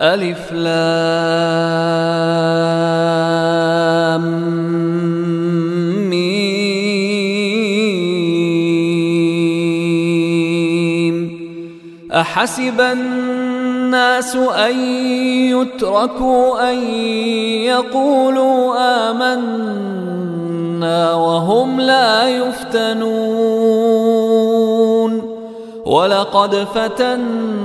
ألف لام ميم. أحسب الناس أن يتركوا أن يقولوا آمنا وهم لا يفتنون. ولقد فتنا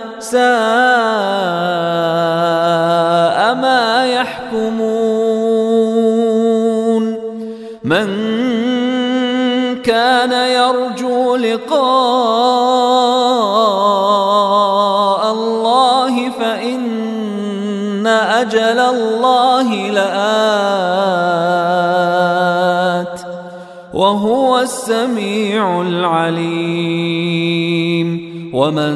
ساء ما يحكمون. من كان يرجو لقاء الله فإن أجل الله لآت وهو السميع العليم. ومن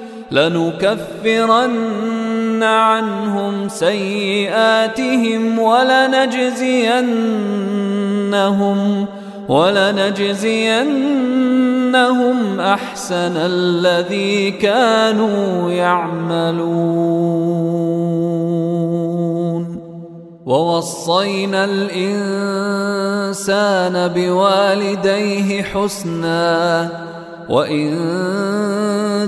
لنكفرن عنهم سيئاتهم ولنجزينهم ولنجزينهم أحسن الذي كانوا يعملون. ووصينا الإنسان بوالديه حسنا وإن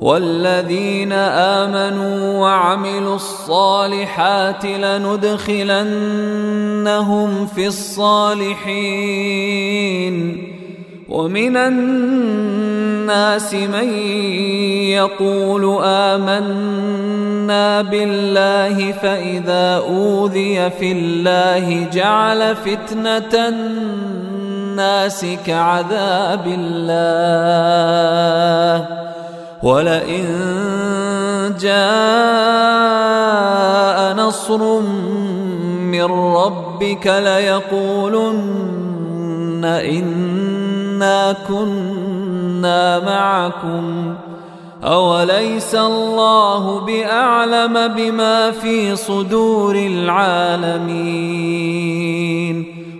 والذين آمنوا وعملوا الصالحات لندخلنهم في الصالحين ومن الناس من يقول آمنا بالله فإذا أوذي في الله جعل فتنة الناس كعذاب الله ولئن جاء نصر من ربك ليقولن إنا كنا معكم أوليس الله بأعلم بما في صدور العالمين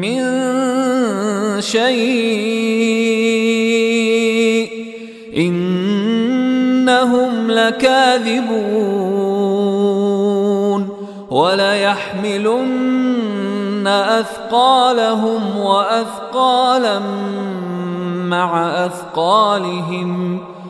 من شيء إنهم لكاذبون وليحملن أثقالهم وأثقالا مع أثقالهم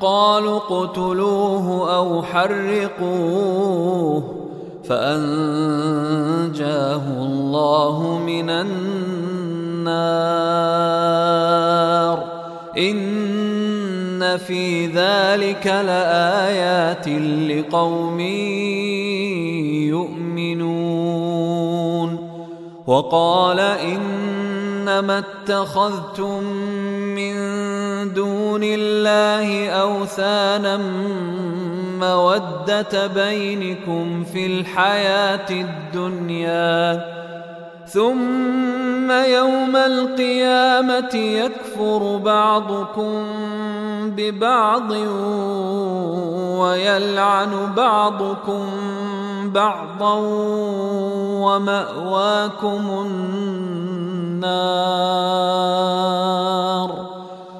قالوا اقتلوه أو حرقوه فأنجاه الله من النار. إن في ذلك لآيات لقوم يؤمنون. وقال إنما اتخذتم من دون الله أوثانا مودة بينكم في الحياة الدنيا. ثم يوم القيامة يكفر بعضكم ببعض ويلعن بعضكم بعضا ومأواكم النار.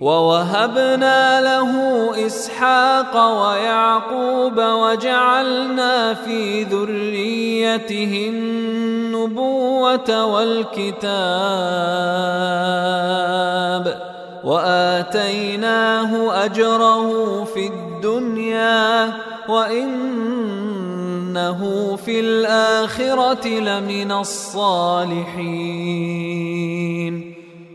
ووهبنا له إسحاق ويعقوب وجعلنا في ذريته النبوة والكتاب وآتيناه أجره في الدنيا وإنه في الآخرة لمن الصالحين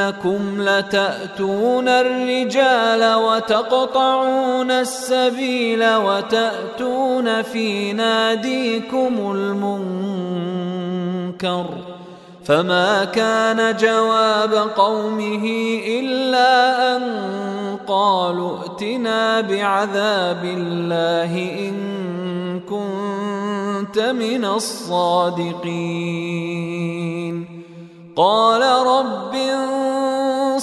أئنكم لتأتون الرجال وتقطعون السبيل وتأتون في ناديكم المنكر فما كان جواب قومه إلا أن قالوا ائتنا بعذاب الله إن كنت من الصادقين. قال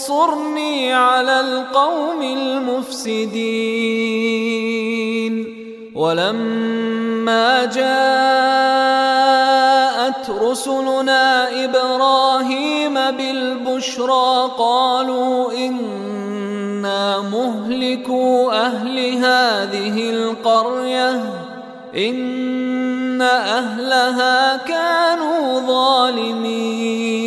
انصرني على القوم المفسدين. ولما جاءت رسلنا إبراهيم بالبشرى قالوا إنا مهلكو أهل هذه القرية إن أهلها كانوا ظالمين.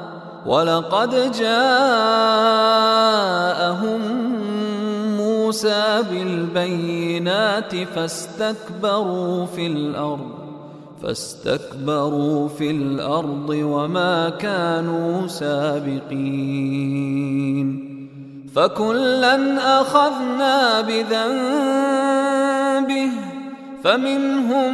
ولقد جاءهم موسى بالبينات فاستكبروا في الأرض فاستكبروا في الأرض وما كانوا سابقين. فكلا اخذنا بذنبه فمنهم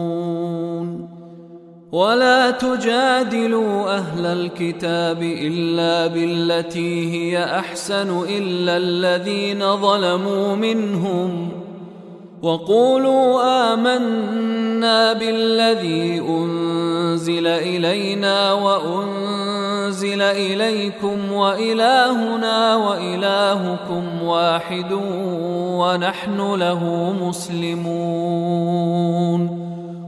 ولا تجادلوا أهل الكتاب إلا بالتي هي أحسن إلا الذين ظلموا منهم وقولوا آمنا بالذي أنزل إلينا وأنزل إليكم وإلهنا وإلهكم واحد ونحن له مسلمون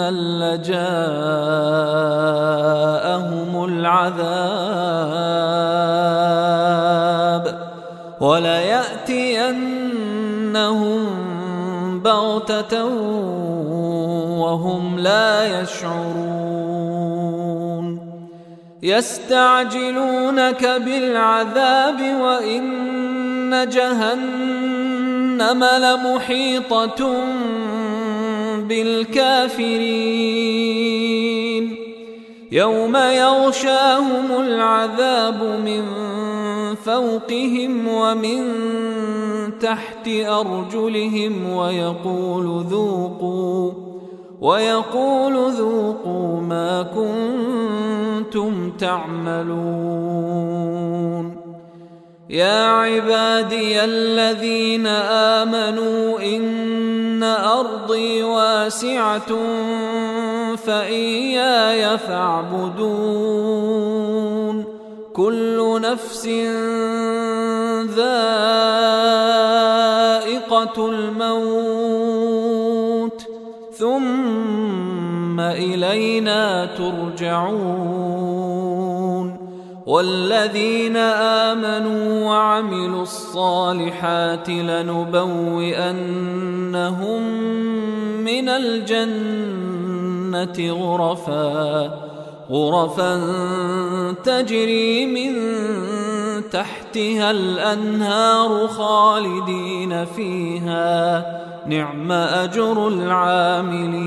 لجاءهم العذاب ولياتينهم بغته وهم لا يشعرون يستعجلونك بالعذاب وان جهنم لمحيطه بالكافرين يوم يغشاهم العذاب من فوقهم ومن تحت أرجلهم ويقول ذوقوا ويقول ذوقوا ما كنتم تعملون. يا عبادي الذين آمنوا إن أرضي واسعة فإياي فاعبدون. كل نفس ذائقة الموت. ثم إلينا ترجعون. والذين آمنوا وعملوا الصالحات لنبوئنهم من الجنة غرفا غرفا تجري من تحتها الأنهار خالدين فيها. نعم أجر العاملين.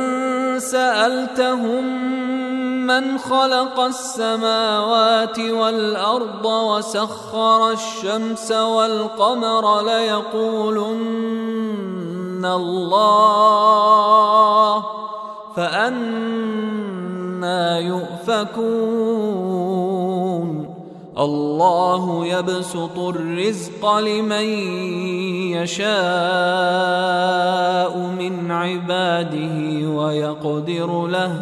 سألتهم من خلق السماوات والأرض وسخر الشمس والقمر ليقولن الله فأنا يؤفكون. الله يبسط الرزق لمن يشاء من عباده ويقدر له.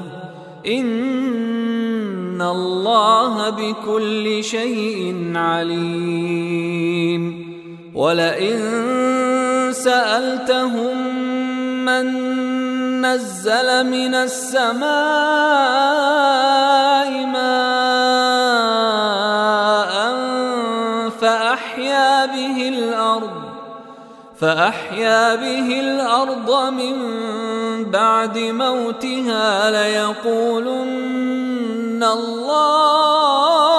إن الله بكل شيء عليم. ولئن سألتهم من نزل من السماء ماء الأرض فأحيا به الأرض من بعد موتها ليقولن الله